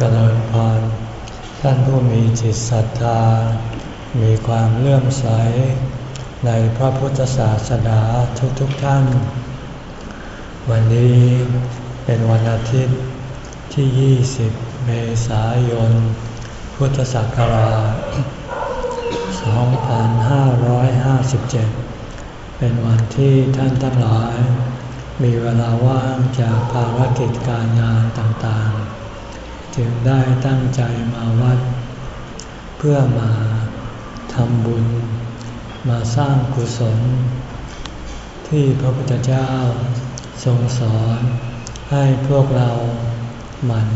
เจริญพรท่านผู้มีจิตศรัทธา มีความเลื่อมใส ในพระพุทธศาสนาทุกๆทท่าน วันนี้เป็นวันอาทิตย์ที่ 20 เมษายน พุทธศักราช 2557 เป็นวันที่ท่านทั้งหลาย มีเวลาว่างจากภารกิจการงานต่างๆ จึงได้ตั้งใจมาวัด เพื่อมาทำบุญ มาสร้างกุศล ที่พระพุทธเจ้าทรงสอนให้พวกเราหมั่น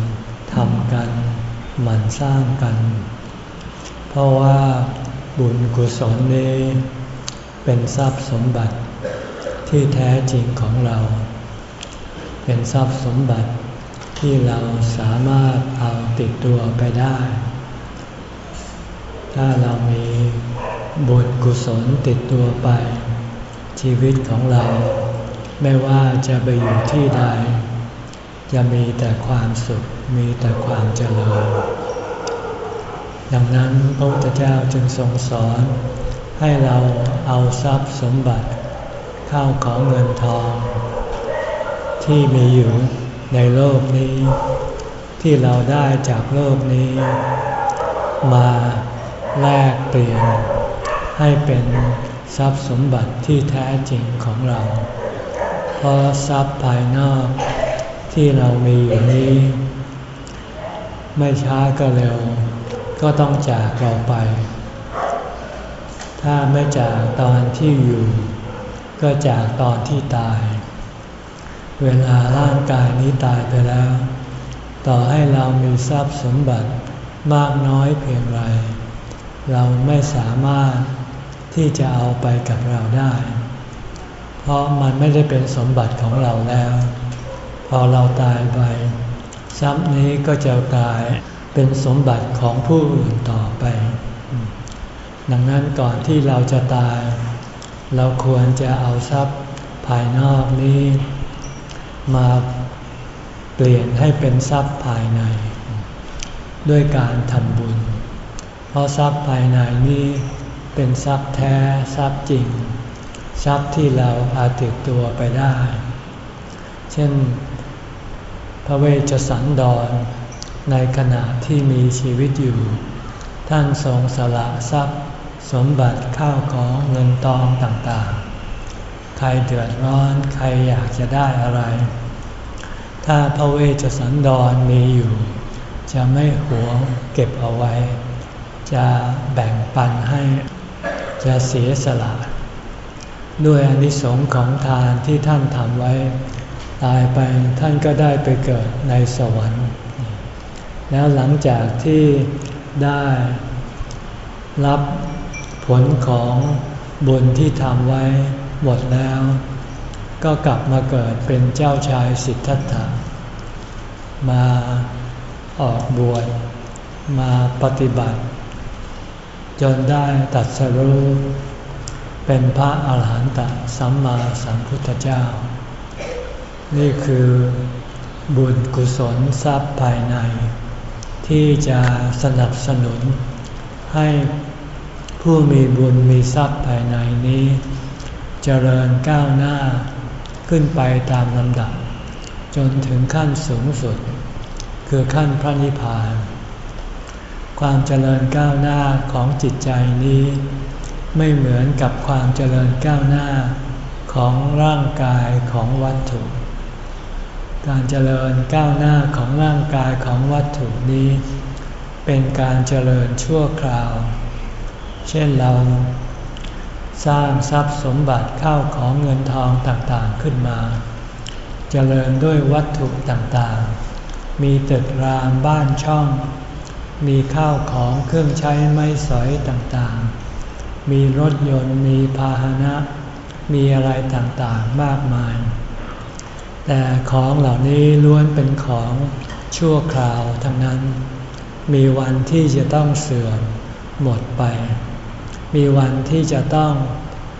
ทำกัน หมั่นสร้างกัน เพราะว่าบุญกุศลนี้เป็นทรัพย์สมบัติที่แท้จริงของเรา เป็นทรัพย์สมบัติ ที่เราสามารถเอาติดตัวไปได้ ถ้าเรามีบุญกุศลติดตัวไป ชีวิตของเรา ไม่ว่าจะไปอยู่ที่ใด จะมีแต่ความสุขมีแต่ความเจริญ ดังนั้นพระพุทธเจ้าจึงทรงสอน ให้เราเอาทรัพย์สมบัติเข้าของเงินทอง ที่มีอยู่ ในโลกนี้ ที่เราได้จากโลกนี้ มาแลกเปลี่ยน ให้เป็นทรัพย์สมบัติที่แท้จริงของเรา เพราะทรัพย์ภายนอกที่เรามีอยู่นี้ ไม่ช้าก็เร็ว ก็ต้องจากเราไป ถ้าไม่จากตอนที่อยู่ ก็จากตอนที่ตาย เวลาร่างกายนี้ตายไปแล้ว ต่อให้เรามีทรัพย์สมบัติมากน้อยเพียงไร เราไม่สามารถที่จะเอาไปกับเราได้ เพราะมันไม่ได้เป็นสมบัติของเราแล้ว พอเราตายไป ทรัพย์นี้ก็จะกลายเป็นสมบัติของผู้อื่นต่อไป ดังนั้นก่อนที่เราจะตาย เราควรจะเอาทรัพย์ภายนอกนี้ มาเปลี่ยนให้เป็นทรัพย์ภายใน ด้วยการทำบุญ เพราะทรัพย์ภายในนี้เป็นทรัพย์แท้ทรัพย์จริง ทรัพย์ที่เราอาติดตัวไปได้ เช่น พระเวชสันดร ในขณะที่มีชีวิตอยู่ ท่านทรงสละทรัพย์ สมบัติข้าวของเงินทองต่างๆ รเดือดร้อน ใครอยากจะได้อะไร ถ้าพระเวชสันดรมีอยู่ จะไม่หวงเก็บเอาไว้ จะแบ่งปันให้ จะเสียสละ ด้วยอนิสงค์ของทานที่ท่านทำไว้ ตายไปท่านก็ได้ไปเกิดในสวรรค์ แล้วหลังจากที่ได้รับผลของบุญที่ทำไว้ หมดแล้ว ก็กลับมาเกิดเป็นเจ้าชายสิทธัตถะ มาออกบวชมาปฏิบัติ จนได้ตัดสรู้ เป็นพระอาหารหันตสัมมาสัมพุทธเจ้า นี่คือบุญกุศลทรัพย์ภายใน ที่จะสนับสนุนให้ผู้มีบุญมีทรัพย์ภายในนี้ เจริญก้าวหน้า ขึ้นไปตามลำดับ จนถึงขั้นสูงสุด คือขั้นพระนิพพาน ความเจริญก้าวหน้าของจิตใจนี้ ไม่เหมือนกับความเจริญก้าวหน้าของร่างกายของวัตถุ การเจริญก้าวหน้าของร่างกายของวัตถุนี้ เป็นการเจริญชั่วคราว เช่นเรา สร้างทรัพย์สมบัติเข้าของเงินทองต่างๆขึ้นมา เจริญด้วยวัตถุต่างๆ มีตึกรามบ้านช่อง มีข้าวของเครื่องใช้ไม้สอยต่างๆ มีรถยนต์มีพาหนะ มีอะไรต่างๆมากมาย แต่ของเหล่านี้ล้วนเป็นของชั่วคราวทั้งนั้น มีวันที่จะต้องเสื่อมหมดไป มีวันที่จะต้อง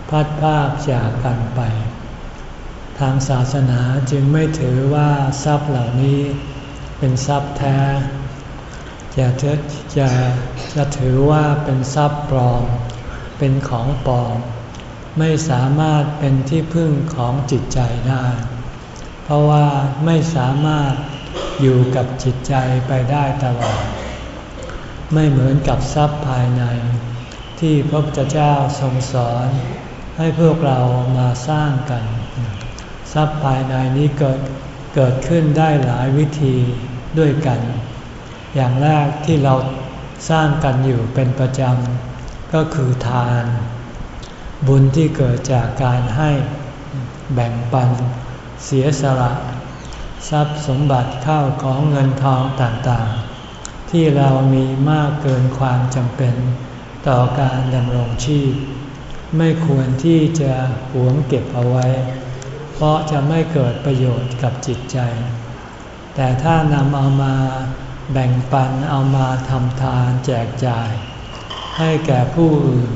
พัดภาคจากกันไป ทางศาสนาจึงไม่ถือว่าทรัพย์เหล่านี้เป็นทรัพย์แท้จะจะจะถือว่าเป็นทรัพย์ปลอม เป็นของปลอม ไม่สามารถเป็นที่พึ่งของจิตใจได้ เพราะว่าไม่สามารถอยู่กับจิตใจไปได้ตลอด ไม่เหมือนกับทรัพย์ภายใน ที่พระพุทธเจ้าทรงสอนให้พวกเรามาสร้างกัน ทรัพย์ภายในนี้เกิดเกิดขึ้นได้หลายวิธีด้วยกัน อย่างแรกที่เราสร้างกันอยู่เป็นประจำก็คือทาน บุญที่เกิดจากการให้แบ่งปัน เสียสละ ทรัพย์สมบัติข้าวของเงินทองต่างๆ ที่เรามีมากเกินความจำเป็น ต่อการดำรงชีพ ไม่ควรที่จะหวงเก็บเอาไว้ เพราะจะไม่เกิดประโยชน์กับจิตใจ แต่ถ้านำเอามาแบ่งปันเอามาทำทานแจกจ่าย ให้แก่ผู้อื่น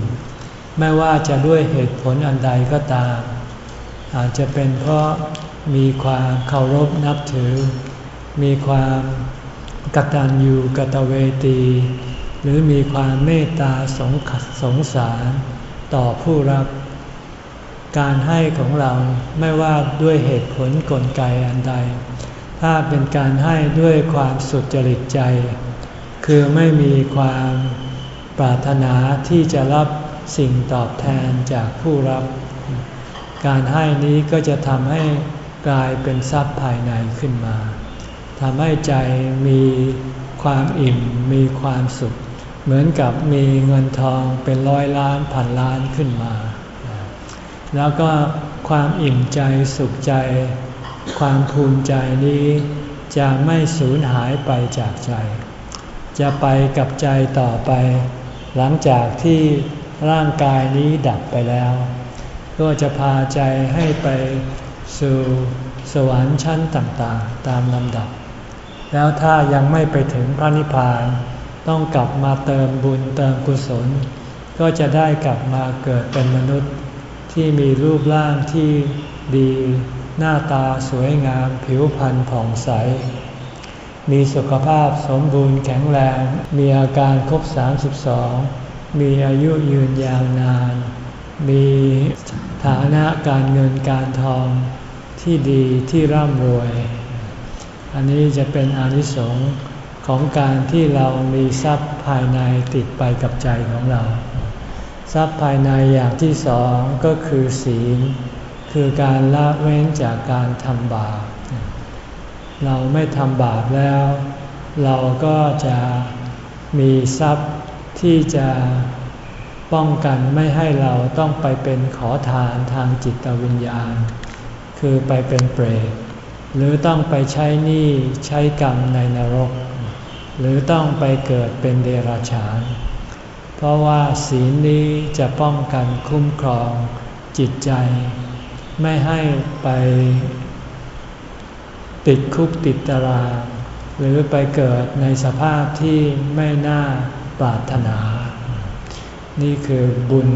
ไม่ว่าจะด้วยเหตุผลอันใดก็ตาม อาจจะเป็นเพราะมีความเคารพนับถือ มีความกตัญญูกตเวที หรือมีความเมตตาสงสงสารต่อผู้รับ การให้ของเราไม่ว่าด้วยเหตุผลกลไกอันใด ถ้าเป็นการให้ด้วยความสุจริตใจ คือไม่มีความปรารถนาที่จะรับสิ่งตอบแทนจากผู้รับ การให้นี้ก็จะทำให้กลายเป็นทรัพย์ภายในขึ้นมาทำให้ใจมีความอิ่มมีความสุข เหมือนกับมีเงินทองเป็นร้อยล้านพันล้านขึ้นมา แล้วก็ความอิ่มใจสุขใจ ความภูมิใจนี้ จะไม่สูญหายไปจากใจ จะไปกับใจต่อไป หลังจากที่ร่างกายนี้ดับไปแล้ว ก็จะพาใจให้ไปสู่สวรรค์ชั้นต่างๆ ตามลำดับ แล้วถ้ายังไม่ไปถึงพระนิพพาน ต้องกลับมาเติมบุญเติมกุศล ก็จะได้กลับมาเกิดเป็นมนุษย์ ที่มีรูปร่างที่ดี หน้าตาสวยงาม ผิวพรรณผ่องใส มีสุขภาพสมบูรณ์แข็งแรง มีอาการครบ 32 มีอายุยืนยาวนาน มีฐานะการเงินการทองที่ดีที่ร่ำรวย อันนี้จะเป็นอนิสงส์ ของการที่เรามีทรัพย์ภายในติดไปกับใจของเรา ทรัพย์ภายในอย่างที่สองก็คือศีล คือการละเว้นจากการทำบาป เราไม่ทำบาปแล้ว เราก็จะมีทรัพย์ที่จะป้องกันไม่ให้เราต้องไปเป็นขอทานทางจิตวิญญาณ คือไปเป็นเปรตหรือต้องไปใช้หนี้ใช้กรรมในนรก หรือต้องไปเกิดเป็นเดรัจฉาน เพราะว่าศีลนี้จะป้องกันคุ้มครองจิตใจ ไม่ให้ไปติดคุกติดตาราง หรือไปเกิดในสภาพที่ไม่น่าปรารถนา นี่คือบุญ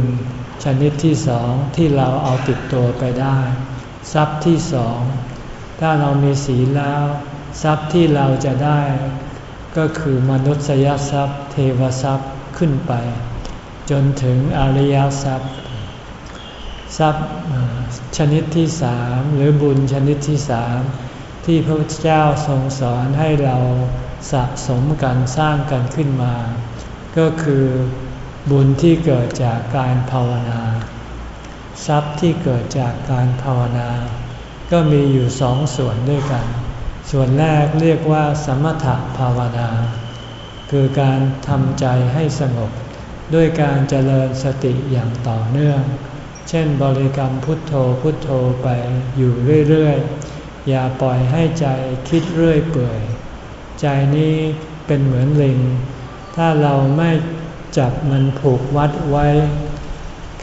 ชนิดที่สองที่เราเอาติดตัวไปได้ ทรัพย์ที่สอง ถ้าเรามีศีลแล้ว ทรัพย์ที่เราจะได้ ก็คือมนุษยทรัพย์ เทวทรัพย์ขึ้นไป จนถึงอริยทรัพย์ ทรัพย์ชนิดที่สามหรือบุญชนิดที่สามที่พระพุทธเจ้าทรงสอนให้เราสะสมกันสร้างกันขึ้นมา ก็คือบุญที่เกิดจากการภาวนา ทรัพย์ที่เกิดจากการภาวนา ก็มีอยู่สองส่วนด้วยกัน ส่วนแรกเรียกว่าสมถภาวนา คือการทำใจให้สงบด้วยการเจริญสติอย่างต่อเนื่อง เช่นบริกรรมพุทโธพุทโธไปอยู่เรื่อยๆ อย่าปล่อยให้ใจคิดเรื่อยเปื่อย ใจนี้เป็นเหมือนลิง ถ้าเราไม่จับมันผูกวัดไว้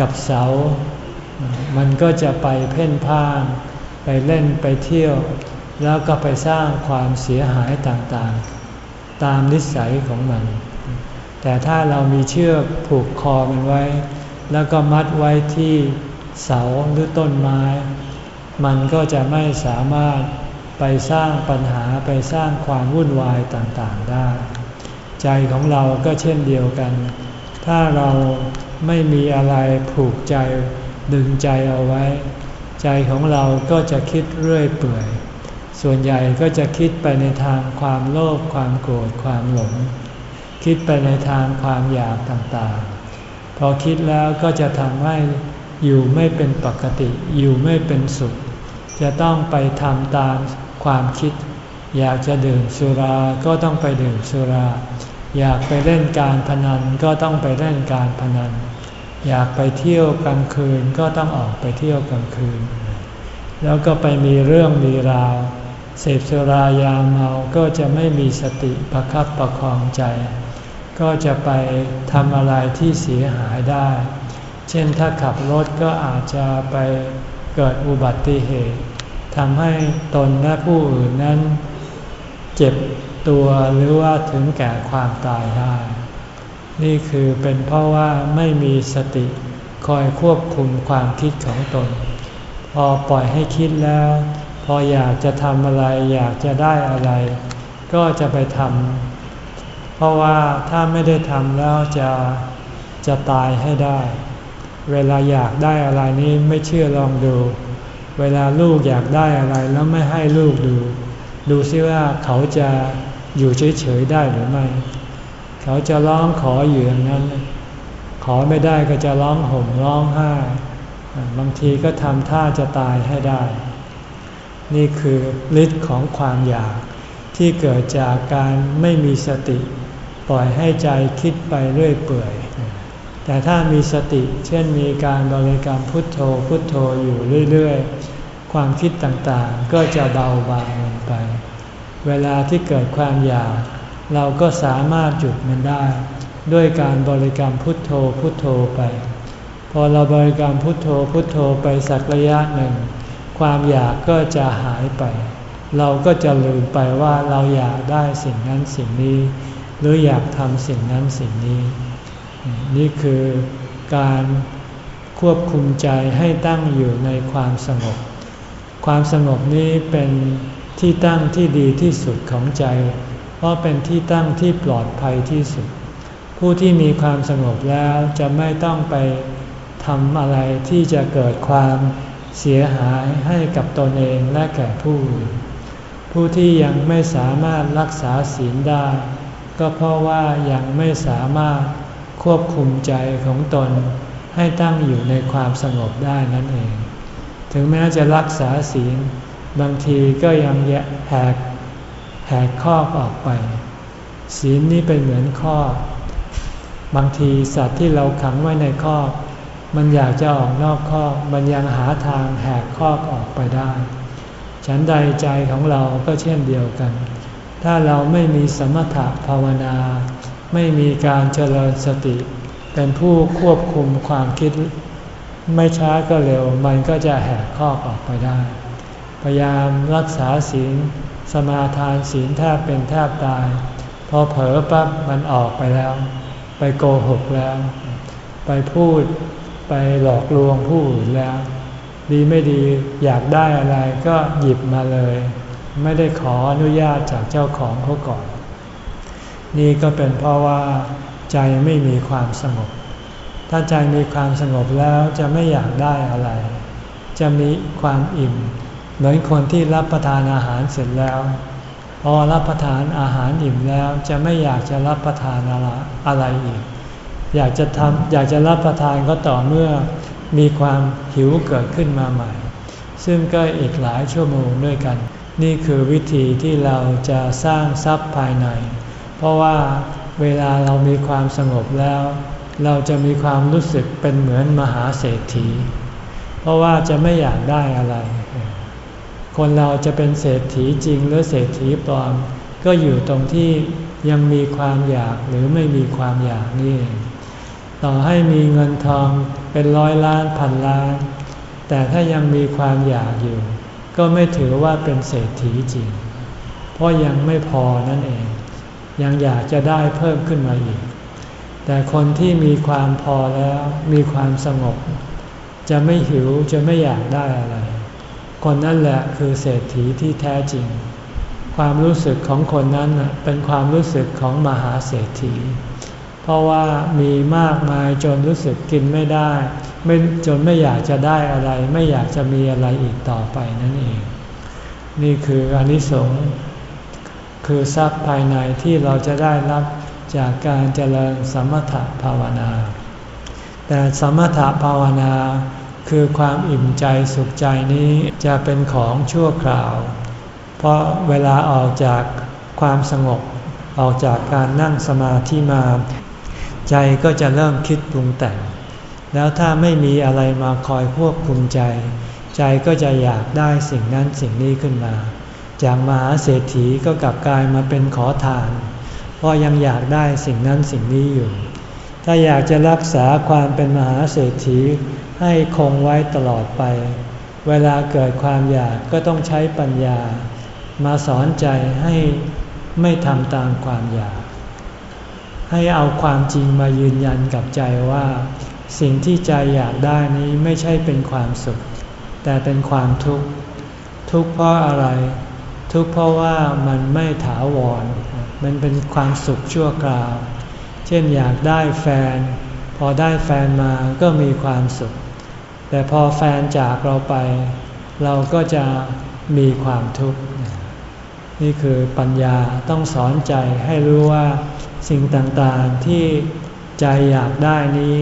กับเสา มันก็จะไปเพ่นพ่าน ไปเล่นไปเที่ยว แล้วก็ไปสร้างความเสียหายต่างๆ ตามนิสัยของมัน แต่ถ้าเรามีเชือกผูกคอมันไว้ แล้วก็มัดไว้ที่เสาหรือต้นไม้ มันก็จะไม่สามารถไปสร้างปัญหาไปสร้างความวุ่นวายต่างๆได้ ใจของเราก็เช่นเดียวกัน ถ้าเราไม่มีอะไรผูกใจดึงใจเอาไว้ ใจของเราก็จะคิดเรื่อยเปื่อย ส่วนใหญ่ก็จะคิดไปในทางความโลภความโกรธความหลง คิดไปในทางความอยากต่างๆ พอคิดแล้วก็จะทำให้อยู่ไม่เป็นปกติ อยู่ไม่เป็นสุข จะต้องไปทำตามความคิด อยากจะดื่มสุราก็ต้องไปดื่มสุรา อยากไปเล่นการพนันก็ต้องไปเล่นการพนัน อยากไปเที่ยวกลางคืนก็ต้องออกไปเที่ยวกลางคืน แล้วก็ไปมีเรื่องมีราว เสพสุรายาเมาก็จะไม่มีสติประคับประคองใจ ก็จะไปทำอะไรที่เสียหายได้ เช่นถ้าขับรถก็อาจจะไปเกิดอุบัติเหตุทำให้ตนและผู้อื่นนั้น เจ็บตัวหรือว่าถึงแก่ความตายได้ นี่คือเป็นเพราะว่าไม่มีสติคอยควบคุมความคิดของตน พอปล่อยให้คิดแล้ว พออยากจะทำอะไรอยากจะได้อะไร ก็จะไปทำเพราะว่าถ้าไม่ได้ทำแล้วจะจะตายให้ได้ เวลาอยากได้อะไรนี้ไม่เชื่อลองดู เวลาลูกอยากได้อะไรแล้วไม่ให้ลูกดู ดูซิว่าเขาจะอยู่เฉยๆได้หรือไม่ เขาจะร้องขออยู่อย่างนั้น ขอไม่ได้ก็จะร้องห่มร้องไห้ บางทีก็ทำท่าจะตายให้ได้ นี่คือฤทธิ์ของความอยาก ที่เกิดจากการไม่มีสติ ปล่อยให้ใจคิดไปเรื่อยเปื่อย แต่ถ้ามีสติเช่นมีการบริกรรมพุทโธพุทโธอยู่เรื่อยๆ ความคิดต่างๆ ก็จะเบาบางลงไป เวลาที่เกิดความอยาก เราก็สามารถหยุดมันได้ ด้วยการบริกรรมพุทโธพุทโธไป พอเราบริกรรมพุทโธพุทโธไปสักระยะหนึ่ง ความอยากก็จะหายไป เราก็จะลืมไปว่าเราอยากได้สิ่งนั้นสิ่งนี้ หรืออยากทำสิ่งนั้นสิ่งนี้ นี่คือการควบคุมใจให้ตั้งอยู่ในความสงบ ความสงบนี้เป็นที่ตั้งที่ดีที่สุดของใจ เพราะเป็นที่ตั้งที่ปลอดภัยที่สุด ผู้ที่มีความสงบแล้วจะไม่ต้องไปทำอะไรที่จะเกิดความ เสียหายให้กับตนเองและแก่ผู้อื่นผู้ที่ยังไม่สามารถรักษาศีลได้ ก็เพราะว่ายังไม่สามารถควบคุมใจของตนให้ตั้งอยู่ในความสงบได้นั่นเอง ถึงแม้จะรักษาศีล บางทีก็ยังแหกแหกข้อออกไป ศีลนี้เป็นเหมือนข้อบางทีสัตว์ที่เราขังไว้ในข้อ มันอยากจะออกนอกข้อมันยังหาทางแหกข้อออกไปได้ ฉันใดใจของเราก็เช่นเดียวกัน ถ้าเราไม่มีสมถะภาวนา ไม่มีการเจริญสติ เป็นผู้ควบคุมความคิด ไม่ช้าก็เร็ว มันก็จะแหกข้อออกไปได้ พยายามรักษาศีลสมาทานศีลแทบเป็นแทบตาย พอเผลอปั๊บมันออกไปแล้ว ไปโกหกแล้ว ไปพูด ไปหลอกลวงผู้อื่นแล้ว ดีไม่ดีอยากได้อะไรก็หยิบมาเลย ไม่ได้ขออนุญาตจากเจ้าของเขาก่อน นี่ก็เป็นเพราะว่าใจไม่มีความสงบ ถ้าใจมีความสงบแล้วจะไม่อยากได้อะไร จะมีความอิ่ม เหมือนคนที่รับประทานอาหารเสร็จแล้ว พอรับประทานอาหารอิ่มแล้วจะไม่อยากจะรับประทานอะไรอีก อยากจะทำอยากจะรับประทานก็ต่อเมื่อมีความหิวเกิดขึ้นมาใหม่ ซึ่งก็อีกหลายชั่วโมงด้วยกัน นี่คือวิธีที่เราจะสร้างทรัพย์ภายใน เพราะว่าเวลาเรามีความสงบแล้ว เราจะมีความรู้สึกเป็นเหมือนมหาเศรษฐี เพราะว่าจะไม่อยากได้อะไร คนเราจะเป็นเศรษฐีจริงหรือเศรษฐีปลอม ก็อยู่ตรงที่ยังมีความอยากหรือไม่มีความอยากนี่ ต่อให้มีเงินทองเป็นร้อยล้านพันล้าน แต่ถ้ายังมีความอยากอยู่ ก็ไม่ถือว่าเป็นเศรษฐีจริง เพราะยังไม่พอนั่นเอง ยังอยากจะได้เพิ่มขึ้นมาอีก แต่คนที่มีความพอแล้วมีความสงบ จะไม่หิวจะไม่อยากได้อะไร คนนั่นแหละคือเศรษฐีที่แท้จริง ความรู้สึกของคนนั้นเป็นความรู้สึกของมหาเศรษฐี ราะว่ามีมากมายจนรู้สึกกินไม่ได้ไม่จนไม่อยากจะได้อะไร ไม่อยากจะมีอะไรอีกต่อไปนั่นเอง นี่คืออนิสงส์คือทรัพย์ภายในที่เราจะได้รับจากการเจริญสมถภาวนา แต่สมถภาวนาคือความอิ่มใจสุขใจนี้จะเป็นของชั่วคราว เพราะเวลาออกจากความสงบออกจากการนั่งสมาธิมา ใจก็จะเริ่มคิดปรุงแต่ง แล้วถ้าไม่มีอะไรมาคอยควบคุมใจ ใจก็จะอยากได้สิ่งนั้นสิ่งนี้ขึ้นมา จากมหาเศรษฐีก็กลับกลายมาเป็นขอทาน เพราะยังอยากได้สิ่งนั้นสิ่งนี้อยู่ ถ้าอยากจะรักษาความเป็นมหาเศรษฐีให้คงไว้ตลอดไป เวลาเกิดความอยากก็ต้องใช้ปัญญา มาสอนใจให้ไม่ทำตามความอยาก ให้เอาความจริงมายืนยันกับใจว่า สิ่งที่ใจอยากได้นี้ไม่ใช่เป็นความสุข แต่เป็นความทุกข์ ทุกข์เพราะอะไร ทุกข์เพราะว่ามันไม่ถาวร มันเป็นความสุขชั่วคราว เช่นอยากได้แฟน พอได้แฟนมาก็มีความสุข แต่พอแฟนจากเราไป เราก็จะมีความทุกข์ นี่คือปัญญาต้องสอนใจให้รู้ว่า สิ่งต่างๆที่ใจอยากได้นี้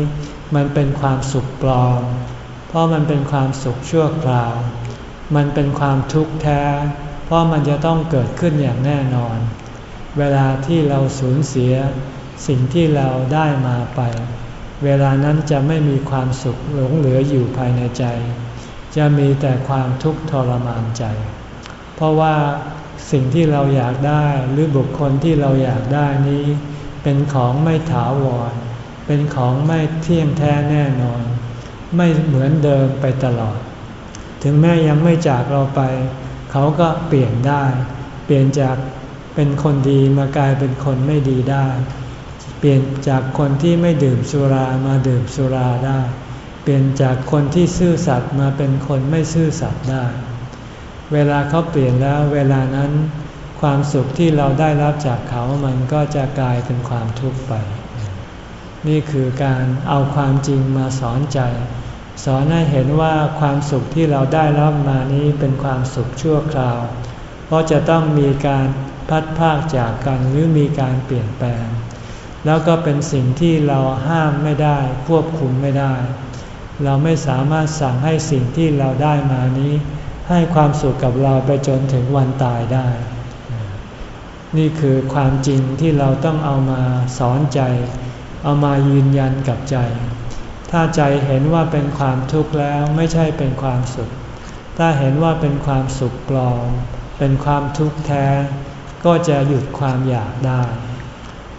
มันเป็นความสุขปลอม เพราะมันเป็นความสุขชั่วคราว มันเป็นความทุกข์แท้ เพราะมันจะต้องเกิดขึ้นอย่างแน่นอน เวลาที่เราสูญเสียสิ่งที่เราได้มาไป เวลานั้นจะไม่มีความสุขหลงเหลืออยู่ภายในใจ จะมีแต่ความทุกข์ทรมานใจ เพราะว่า สิ่งที่เราอยากได้หรือบุคคลที่เราอยากได้นี้ เป็นของไม่ถาวร เป็นของไม่เที่ยงแท้แน่นอน ไม่เหมือนเดิมไปตลอด ถึงแม้ยังไม่จากเราไป เขาก็เปลี่ยนได้ เปลี่ยนจากเป็นคนดีมากลายเป็นคนไม่ดีได้ เปลี่ยนจากคนที่ไม่ดื่มสุรามาดื่มสุราได้ เปลี่ยนจากคนที่ซื่อสัตย์มาเป็นคนไม่ซื่อสัตย์ได้ เวลาเขาเปลี่ยนแล้วเวลานั้น ความสุขที่เราได้รับจากเขามันก็จะกลายเป็นความทุกข์ไป นี่คือการเอาความจริงมาสอนใจ สอนให้เห็นว่าความสุขที่เราได้รับมานี้เป็นความสุขชั่วคราว เพราะจะต้องมีการพัดพากจากกันหรือมีการเปลี่ยนแปลง แล้วก็เป็นสิ่งที่เราห้ามไม่ได้ ควบคุมไม่ได้ เราไม่สามารถสั่งให้สิ่งที่เราได้มานี้ ให้ความสุขกับเราไปจนถึงวันตายได้ นี่คือความจริงที่เราต้องเอามาสอนใจ เอามายืนยันกับใจ ถ้าใจเห็นว่าเป็นความทุกข์แล้วไม่ใช่เป็นความสุข ถ้าเห็นว่าเป็นความสุขปลอม เป็นความทุกข์แท้ ก็จะหยุดความอยากได้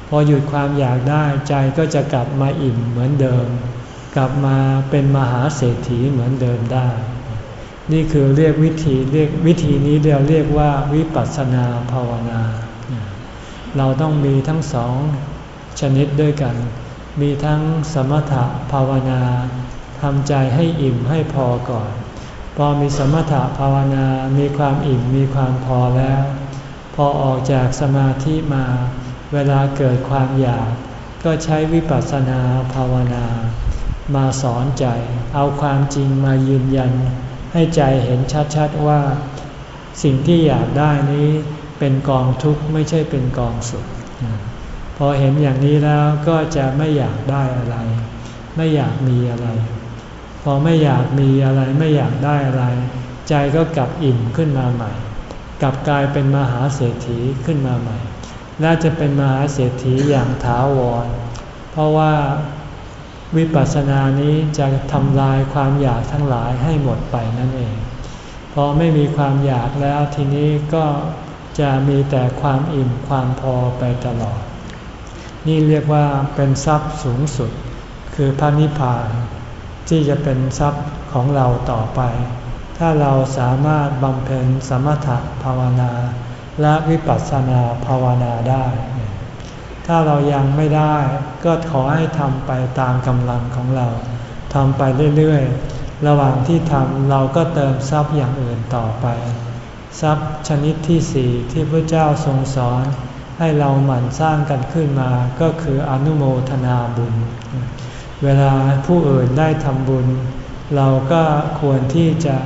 พอหยุดความอยากได้ใจก็จะกลับมาอิ่มเหมือนเดิม กลับมาเป็นมหาเศรษฐีเหมือนเดิมได้ นี่คือเรียกวิธีเรียกวิธีนี้เราเรียกว่าวิปัสสนาภาวนา เราต้องมีทั้งสองชนิดด้วยกัน มีทั้งสมถะภาวนาทำใจให้อิ่มให้พอก่อน พอมีสมถะภาวนา มีความอิ่มมีความพอแล้ว พอออกจากสมาธิมา เวลาเกิดความอยาก ก็ใช้วิปัสสนาภาวนา มาสอนใจ เอาความจริงมายืนยัน ให้ใจเห็นชัดๆว่า สิ่งที่อยากได้นี้เป็นกองทุกข์ไม่ใช่เป็นกองสุข พอเห็นอย่างนี้แล้วก็จะไม่อยากได้อะไร ไม่อยากมีอะไร พอไม่อยากมีอะไรไม่อยากได้อะไร ใจก็กลับอิ่มขึ้นมาใหม่ กลับกลายเป็นมหาเศรษฐีขึ้นมาใหม่น่าจะเป็นมหาเศรษฐีอย่างถาวร เพราะว่า วิปัสสนานี้จะทำลายความอยากทั้งหลายให้หมดไปนั่นเอง พอไม่มีความอยากแล้วทีนี้ก็จะมีแต่ความอิ่มความพอไปตลอด นี่เรียกว่าเป็นทรัพย์สูงสุด คือพระนิพพาน ที่จะเป็นทรัพย์ของเราต่อไป ถ้าเราสามารถบำเพ็ญสมถภาวนาและวิปัสสนาภาวนาได้ ถ้าเรายังไม่ได้ ก็ขอให้ทำไปตามกำลังของเราทำไปเรื่อยๆ ระหว่างที่ทำเราก็เติมทรัพย์อย่างอื่นต่อไป ทรัพย์ชนิดที่สี่ที่พระเจ้าทรงสอน ให้เราหมั่นสร้างกันขึ้นมาก็คืออนุโมทนาบุญ เวลาผู้อื่นได้ทำบุญ เราก็ควรที่จะ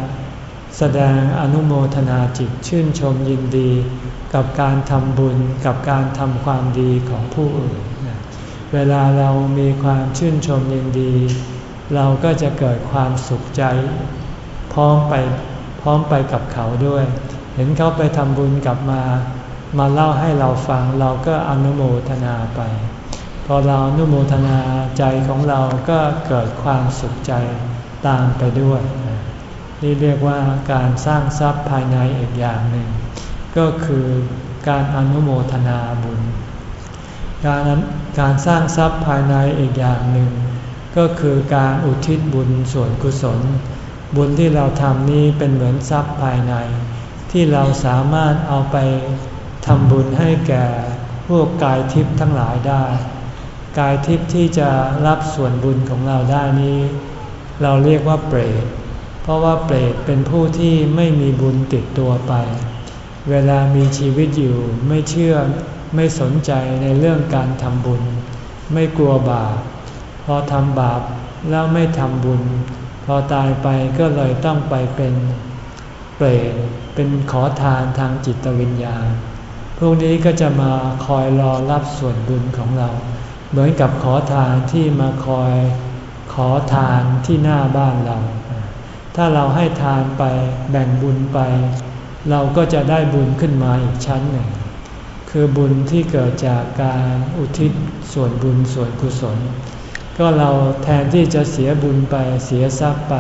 แสดงอนุโมทนาจิตชื่นชมยินดี กับการทำบุญกับการทำความดีของผู้อื่น เวลาเรามีความชื่นชมยินดี เราก็จะเกิดความสุขใจ พร้อมไปพร้อมไปกับเขาด้วย เห็นเขาไปทำบุญกลับมา มาเล่าให้เราฟังเราก็อนุโมทนาไป พอเราอนุโมทนาใจของเราก็เกิดความสุขใจตามไปด้วย นี่เรียกว่าการสร้างทรัพย์ภายในอีกอย่างหนึ่ง ก็คือการอนุโมทนาบุญ การการสร้างทรัพย์ภายในอีกอย่างหนึ่ง ก็คือการอุทิศบุญส่วนกุศล บุญที่เราทำนี้เป็นเหมือนทรัพย์ภายใน ที่เราสามารถเอาไปทำบุญให้แก่พวกกายทิพย์ทั้งหลายได้ กายทิพย์ที่จะรับส่วนบุญของเราได้นี้ เราเรียกว่าเปรตเพราะว่าเปรตเป็นผู้ที่ไม่มีบุญติดตัวไป เวลามีชีวิตอยู่ไม่เชื่อไม่สนใจในเรื่องการทำบุญ ไม่กลัวบาปพอทำบาปแล้วไม่ทำบุญ พอตายไปก็เลยต้องไปเป็นเปรตเป็นขอทานทางจิตวิญญาณ พวกนี้ก็จะมาคอยรอรับส่วนบุญของเรา เหมือนกับขอทานที่มาคอยขอทานที่หน้าบ้านเรา ถ้าเราให้ทานไปแบ่งบุญไป เราก็จะได้บุญขึ้นมาอีกชั้นหนึ่ง คือบุญที่เกิดจากการอุทิศส่วนบุญส่วนกุศล ก็เราแทนที่จะเสียบุญไปเสียทรัพย์ไป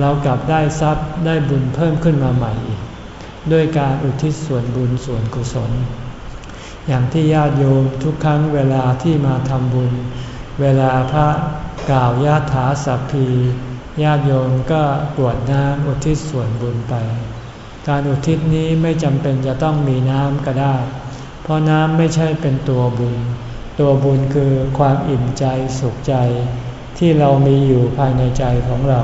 เรากลับได้ทรัพย์ได้บุญเพิ่มขึ้นมาใหม่อีก ด้วยการอุทิศส่วนบุญส่วนกุศล อย่างที่ญาติโยมทุกครั้งเวลาที่มาทำบุญ เวลาพระกล่าวยาถาสัพพีญาติโยมก็กรวดน้ำอุทิศส่วนบุญไป การอุทิศนี้ไม่จำเป็นจะต้องมีน้ำก็ได้ เพราะน้ำไม่ใช่เป็นตัวบุญ ตัวบุญคือความอิ่มใจสุขใจ ที่เรามีอยู่ภายในใจของเรา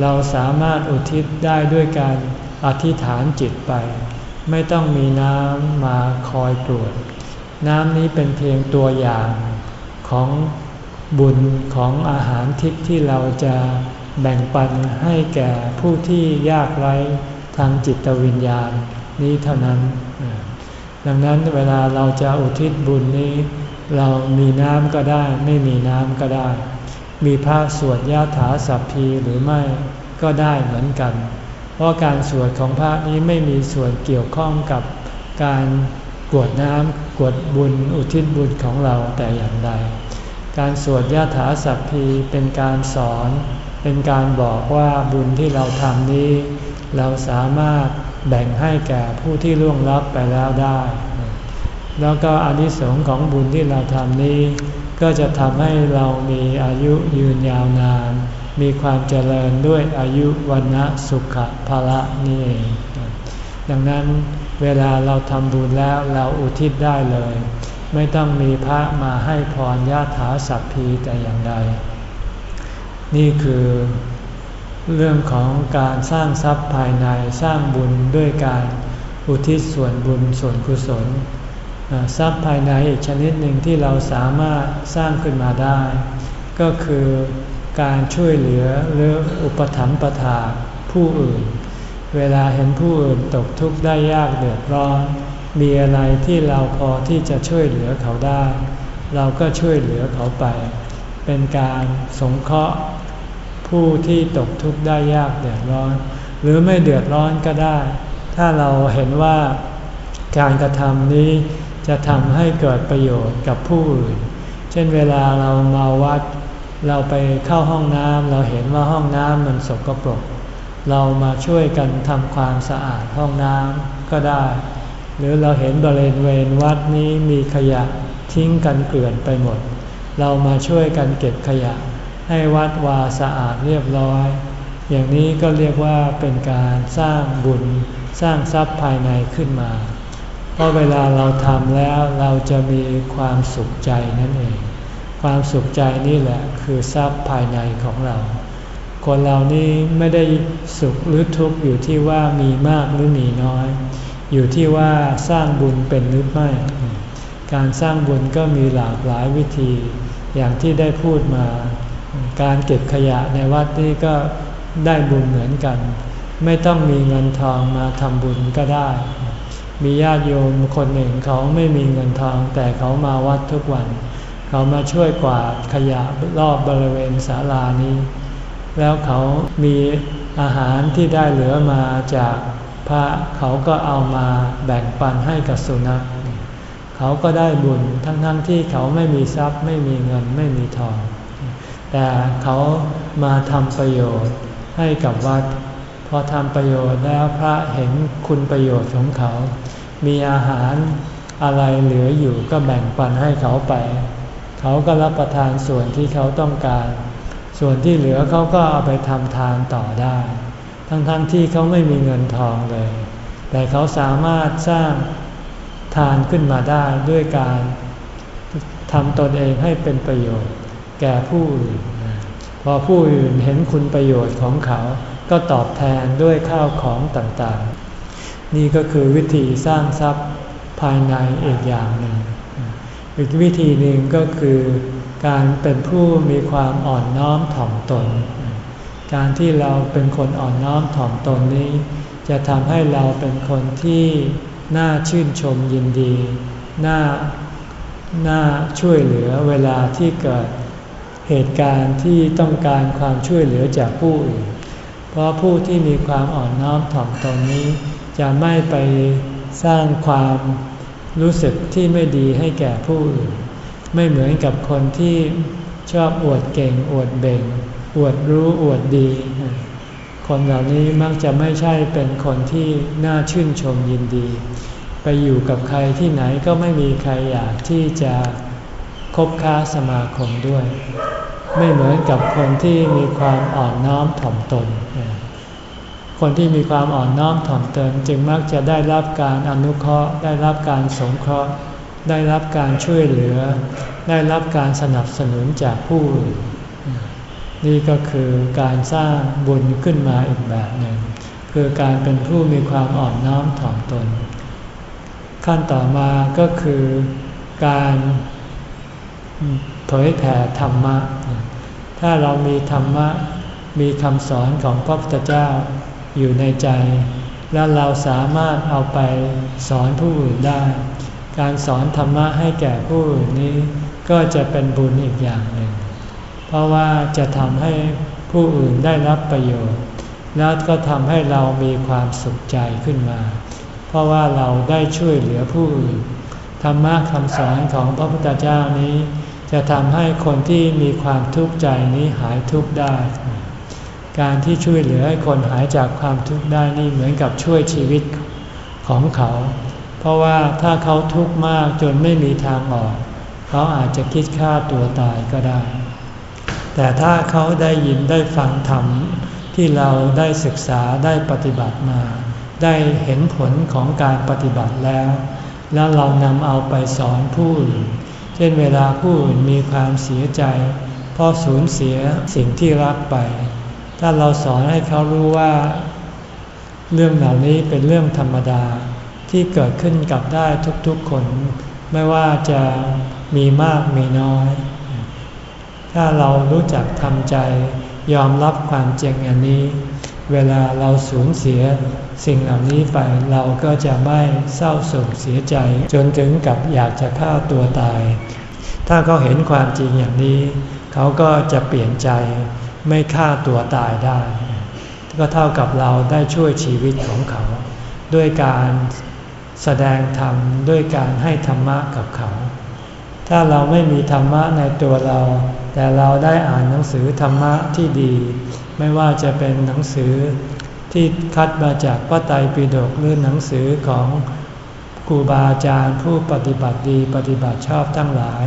เราสามารถอุทิศได้ด้วยการอธิษฐานจิตไป ไม่ต้องมีน้ำมาคอยตรวจ น้ำนี้เป็นเพียงตัวอย่างของบุญของอาหารทิพย์ที่เราจะแบ่งปันให้แก่ผู้ที่ยากไร้ ทางจิตวิญญาณนี้เท่านั้น ดังนั้นเวลาเราจะอุทิศบุญนี้ เรามีน้ำก็ได้ ไม่มีน้ำก็ได้ มีพระสวดยาถาสัพพีหรือไม่ก็ได้เหมือนกัน เพราะการสวดของพระนี้ไม่มีส่วนเกี่ยวข้องกับการกวดน้ำกวดบุญอุทิศบุญของเราแต่อย่างใด การสวดยาถาสัพพีเป็นการสอน เป็นการบอกว่าบุญที่เราทำนี้ เราสามารถแบ่งให้แก่ผู้ที่ล่วงลับไปแล้วได้ แล้วก็อนิสงส์ของบุญที่เราทำนี้ ก็จะทำให้เรามีอายุยืนยาวนาน มีความเจริญด้วยอายุวันนะสุขภาระนี่เอง ดังนั้นเวลาเราทำบุญแล้วเราอุทิศได้เลย ไม่ต้องมีพระมาให้พรญาถาสัพพีแต่อย่างใด นี่คือ เรื่องของการสร้างทรัพย์ภายในสร้างบุญด้วยการอุทิศส่วนบุญส่วนกุศลทรัพย์ภายในอีกชนิดหนึ่งที่เราสามารถสร้างขึ้นมาได้ ก็คือการช่วยเหลือหรืออุปถัมภะทาผู้อื่น เวลาเห็นผู้อื่นตกทุกข์ได้ยากเดือดร้อน มีอะไรที่เราพอที่จะช่วยเหลือเขาได้ เราก็ช่วยเหลือเขาไป เป็นการสงเคราะห์ ผู้ที่ตกทุกข์ได้ยากเดือดร้อน หรือไม่เดือดร้อนก็ได้ ถ้าเราเห็นว่าการกระทำนี้จะทำให้เกิดประโยชน์กับผู้อื่น เช่นเวลาเรามาวัด เราไปเข้าห้องน้ำเราเห็นว่าห้องน้ำมันสกปรก เรามาช่วยกันทำความสะอาดห้องน้ำก็ได้ หรือเราเห็นบริเวณวัดนี้มีขยะทิ้งกันเกลื่อนไปหมด เรามาช่วยกันเก็บขยะ ให้วัดวาสะอาดเรียบร้อย อย่างนี้ก็เรียกว่าเป็นการสร้างบุญสร้างทรัพย์ภายในขึ้นมา เพราะเวลาเราทำแล้วเราจะมีความสุขใจนั่นเอง ความสุขใจนี่แหละคือทรัพย์ภายในของเรา คนเรานี้ไม่ได้สุขหรือทุกข์อยู่ที่ว่ามีมากหรือมีน้อย อยู่ที่ว่าสร้างบุญเป็นหรือไม่ การสร้างบุญก็มีหลากหลายวิธี อย่างที่ได้พูดมา การเก็บขยะในวัดนี่ก็ได้บุญเหมือนกัน ไม่ต้องมีเงินทองมาทำบุญก็ได้ มีญาติโยมคนหนึ่งเขาไม่มีเงินทอง แต่เขามาวัดทุกวัน เขามาช่วยกวาดขยะรอบบริเวณศาลานี้ แล้วเขามีอาหารที่ได้เหลือมาจากพระเขาก็เอามาแบ่งปันให้กับสุนัข เขาก็ได้บุญทั้งๆทที่เขาไม่มีทรัพย์ไม่มีเงินไม่มีทอง แต่เขามาทำประโยชน์ให้กับวัด พอทำประโยชน์แล้วพระเห็นคุณประโยชน์ของเขา มีอาหารอะไรเหลืออยู่ก็แบ่งปันให้เขาไป เขาก็รับประทานส่วนที่เขาต้องการ ส่วนที่เหลือเขาก็เอาไปทำทานต่อได้ ทั้งๆทที่เขาไม่มีเงินทองเลย แต่เขาสามารถสร้างทานขึ้นมาได้ด้วยการทำตนเองให้เป็นประโยชน์ แก่ผู้อื่นพอผู้อื่นเห็นคุณประโยชน์ของเขา ก็ตอบแทนด้วยข้าวของต่างๆ นี่ก็คือวิธีสร้างทรัพย์ภายในอีกอย่างหนึ่ง อีกวิธีหนึ่งก็คือการเป็นผู้มีความอ่อนน้อมถ่อมตน การที่เราเป็นคนอ่อนน้อมถ่อมตนนี้ จะทำให้เราเป็นคนที่น่าชื่นชมยินดี น่า น่าช่วยเหลือเวลาที่เกิด เหตุการณ์ที่ต้องการความช่วยเหลือจากผู้อื่น เพราะผู้ที่มีความอ่อนน้อมถ่อมตนนี้ จะไม่ไปสร้างความรู้สึกที่ไม่ดีให้แก่ผู้อื่น ไม่เหมือนกับคนที่ชอบอวดเก่งอวดเบ่ง อวดรู้อวดดี คนเหล่านี้มักจะไม่ใช่เป็นคนที่น่าชื่นชมยินดี ไปอยู่กับใครที่ไหนก็ไม่มีใครอยากที่จะคบค้าสมาคมด้วย ไม่เหมือนกับคนที่มีความอ่อนน้อมถ่อมตน คนที่มีความอ่อนน้อมถ่อมตน จึงมักจะได้รับการอนุเคราะห์ ได้รับการสงเคราะห์ ได้รับการช่วยเหลือ ได้รับการสนับสนุนจากผู้อื่นนี่ก็คือการสร้างบุญขึ้นมาอีกแบบหนึ่ง คือการเป็นผู้มีความอ่อนน้อมถ่อมตน ขั้นต่อมาก็คือการ เผยแผ่ธรรมะ ถ้าเรามีธรรมะ มีคำสอนของพระพุทธเจ้าอยู่ในใจ แล้วเราสามารถเอาไปสอนผู้อื่นได้ การสอนธรรมะให้แก่ผู้อื่นนี้ ก็จะเป็นบุญอีกอย่างหนึ่ง เพราะว่าจะทำให้ผู้อื่นได้รับประโยชน์ แล้วก็ทำให้เรามีความสุขใจขึ้นมา เพราะว่าเราได้ช่วยเหลือผู้อื่นธรรมะคำสอนของพระพุทธเจ้านี้ จะทำให้คนที่มีความทุกข์ใจนี้หายทุกข์ได้ การที่ช่วยเหลือให้คนหายจากความทุกข์ได้นี่เหมือนกับช่วยชีวิตของเขา เพราะว่าถ้าเขาทุกข์มากจนไม่มีทางออก เขาอาจจะคิดฆ่าตัวตายก็ได้ แต่ถ้าเขาได้ยินได้ฟังธรรมที่เราได้ศึกษาได้ปฏิบัติมา ได้เห็นผลของการปฏิบัติแล้ว แล้วเรานำเอาไปสอนผู้อื่น ช่นเวลาผู้อื่นมีความเสียใจเพราะสูญเสียสิ่งที่รักไป ถ้าเราสอนให้เขารู้ว่า เรื่องเหล่านี้เป็นเรื่องธรรมดาที่เกิดขึ้นกับได้ทุกๆคน ไม่ว่าจะมีมากมีน้อย ถ้าเรารู้จักทำใจยอมรับความจริงอันนี้ เวลาเราสูญเสีย สิ่งเหล่านี้ไปเราก็จะไม่เศร้าโศกเสียใจ จนถึงกับอยากจะฆ่าตัวตาย ถ้าเขาเห็นความจริงอย่างนี้ เขาก็จะเปลี่ยนใจไม่ฆ่าตัวตายได้ ก็เท่ากับเราได้ช่วยชีวิตของเขา ด้วยการแสดงธรรมด้วยการให้ธรรมะกับเขา ถ้าเราไม่มีธรรมะในตัวเรา แต่เราได้อ่านหนังสือธรรมะที่ดี ไม่ว่าจะเป็นหนังสือ ที่คัดมาจากพระไตรปิฎกหรือหนังสือของครูบาอาจารย์ผู้ปฏิบัติดีปฏิบัติชอบทั้งหลาย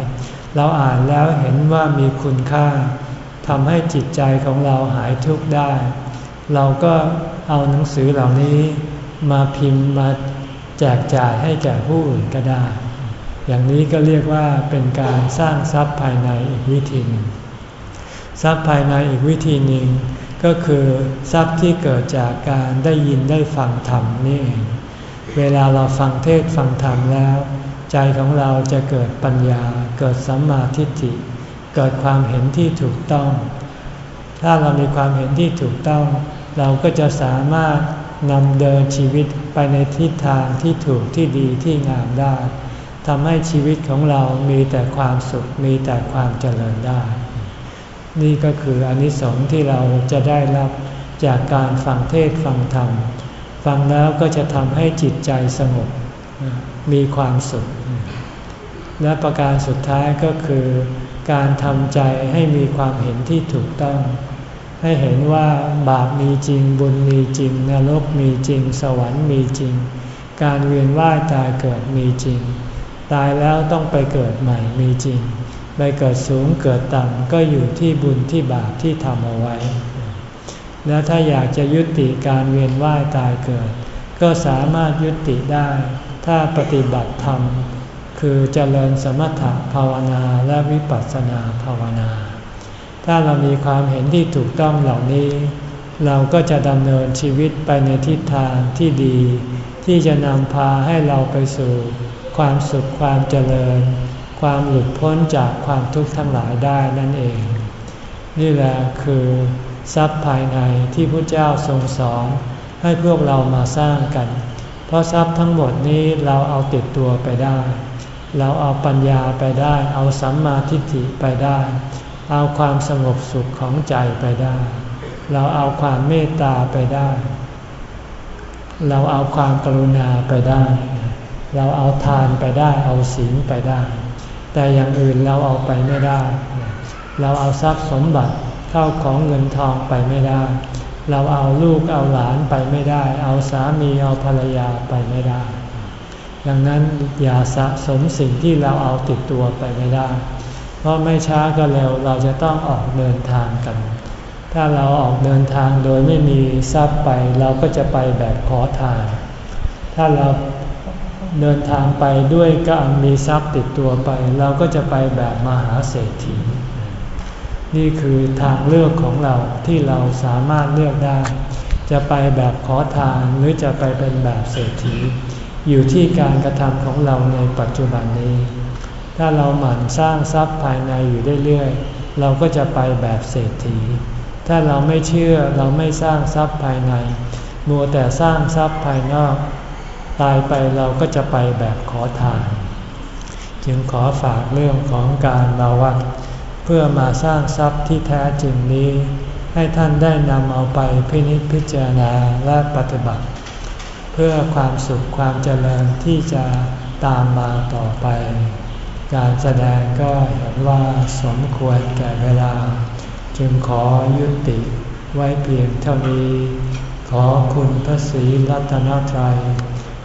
เราอ่านแล้วเห็นว่ามีคุณค่าทำให้จิตใจของเราหายทุกข์ได้ เราก็เอาหนังสือเหล่านี้มาพิมพ์มาแจกจ่ายให้แก่ผู้อื่นก็ได้ อย่างนี้ก็เรียกว่าเป็นการสร้างทรัพย์ภายในอีกวิธีหนึ่งทรัพย์ภายในอีกวิธีหนึ่ง ก็คือทรัพย์ที่เกิดจากการได้ยินได้ฟังธรรมนี่เอง เวลาเราฟังเทศฟังธรรมแล้ว ใจของเราจะเกิดปัญญา เกิดสัมมาทิฏฐิ เกิดความเห็นที่ถูกต้อง ถ้าเรามีความเห็นที่ถูกต้อง เราก็จะสามารถนำเดินชีวิตไปในทิศทางที่ถูกที่ดีที่งามได้ทำให้ชีวิตของเรามีแต่ความสุขมีแต่ความเจริญได้ นี่ก็คืออนิสงส์ที่เราจะได้รับจากการฟังเทศฟังธรรม ฟังแล้วก็จะทำให้จิตใจสงบ มีความสุข และประการสุดท้ายก็คือการทำใจให้มีความเห็นที่ถูกต้อง ให้เห็นว่าบาปมีจริงบุญมีจริง นรกมีจริง สวรรค์มีจริง การเวียนว่ายตายเกิดมีจริง ตายแล้วต้องไปเกิดใหม่มีจริง ไปเกิดสูงเกิดต่ำก็อยู่ที่บุญที่บาปที่ทำเอาไว้ แล้วถ้าอยากจะยุติการเวียนว่ายตายเกิด ก็สามารถยุติได้ ถ้าปฏิบัติธรรม คือเจริญสมถะภาวนาและวิปัสสนาภาวนา ถ้าเรามีความเห็นที่ถูกต้องเหล่านี้ เราก็จะดำเนินชีวิตไปในทิศทางที่ดี ที่จะนำพาให้เราไปสู่ความสุขความเจริญ ความหลุดพ้นจากความทุกข์ทั้งหลายได้นั่นเอง นี่แหละคือทรัพย์ภายในที่พระเจ้าทรงสอนให้พวกเรามาสร้างกัน เพราะทรัพย์ทั้งหมดนี้เราเอาติดตัวไปได้ เราเอาปัญญาไปได้ เอาสัมมาทิฏฐิไปได้ เอาความสงบสุขของใจไปได้ เราเอาความเมตตาไปได้ เราเอาความกรุณาไปได้ เราเอาทานไปได้ เอาศีลไปได้ แต่อย่างอื่นเราเอาไปไม่ได้ เราเอาทรัพย์สมบัติเข้าของเงินทองไปไม่ได้ เราเอาลูกเอาหลานไปไม่ได้ เอาสามีเอาภรรยาไปไม่ได้ ดังนั้นอย่าสะสมสิ่งที่เราเอาติดตัวไปไม่ได้ เพราะไม่ช้าก็เร็วเราจะต้องออกเดินทางกัน ถ้าเราออกเดินทางโดยไม่มีทรัพย์ไป เราก็จะไปแบบขอทาน ถ้าเรา เดินทางไปด้วยก็มีทรัพย์ติดตัวไป เราก็จะไปแบบมหาเศรษฐี นี่คือทางเลือกของเราที่เราสามารถเลือกได้ จะไปแบบขอทานหรือจะไปเป็นแบบเศรษฐี อยู่ที่การกระทำของเราในปัจจุบันนี้ ถ้าเราหมั่นสร้างทรัพย์ภายในอยู่เรื่อยๆเราก็จะไปแบบเศรษฐี ถ้าเราไม่เชื่อเราไม่สร้างทรัพย์ภายใน มัวแต่สร้างทรัพย์ภายนอก ตายไปเราก็จะไปแบบขอทาน จึงขอฝากเรื่องของการมาวัด เพื่อมาสร้างทรัพย์ที่แท้จริงนี้ ให้ท่านได้นำเอาไปพินิจพิจารณาและปฏิบัติ เพื่อความสุขความเจริญที่จะตามมาต่อไป การแสดงก็เห็นว่าสมควรแก่เวลา จึงขอยุติไว้เพียงเท่านี้ ขอคุณพระศรีรัตนตรัย